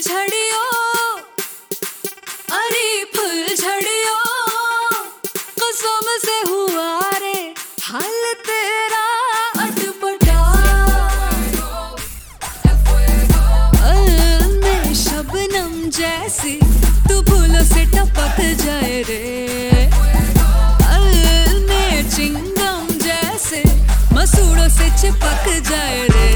झड़ियो, अरे फूल झड़ियो, कसम से हुआ रे, हल तेरा अटपटा। में शबनम जैसी तू फूलों से टपक जाए रे। में चिंगम जैसे मसूड़ों से चिपक जाए रे।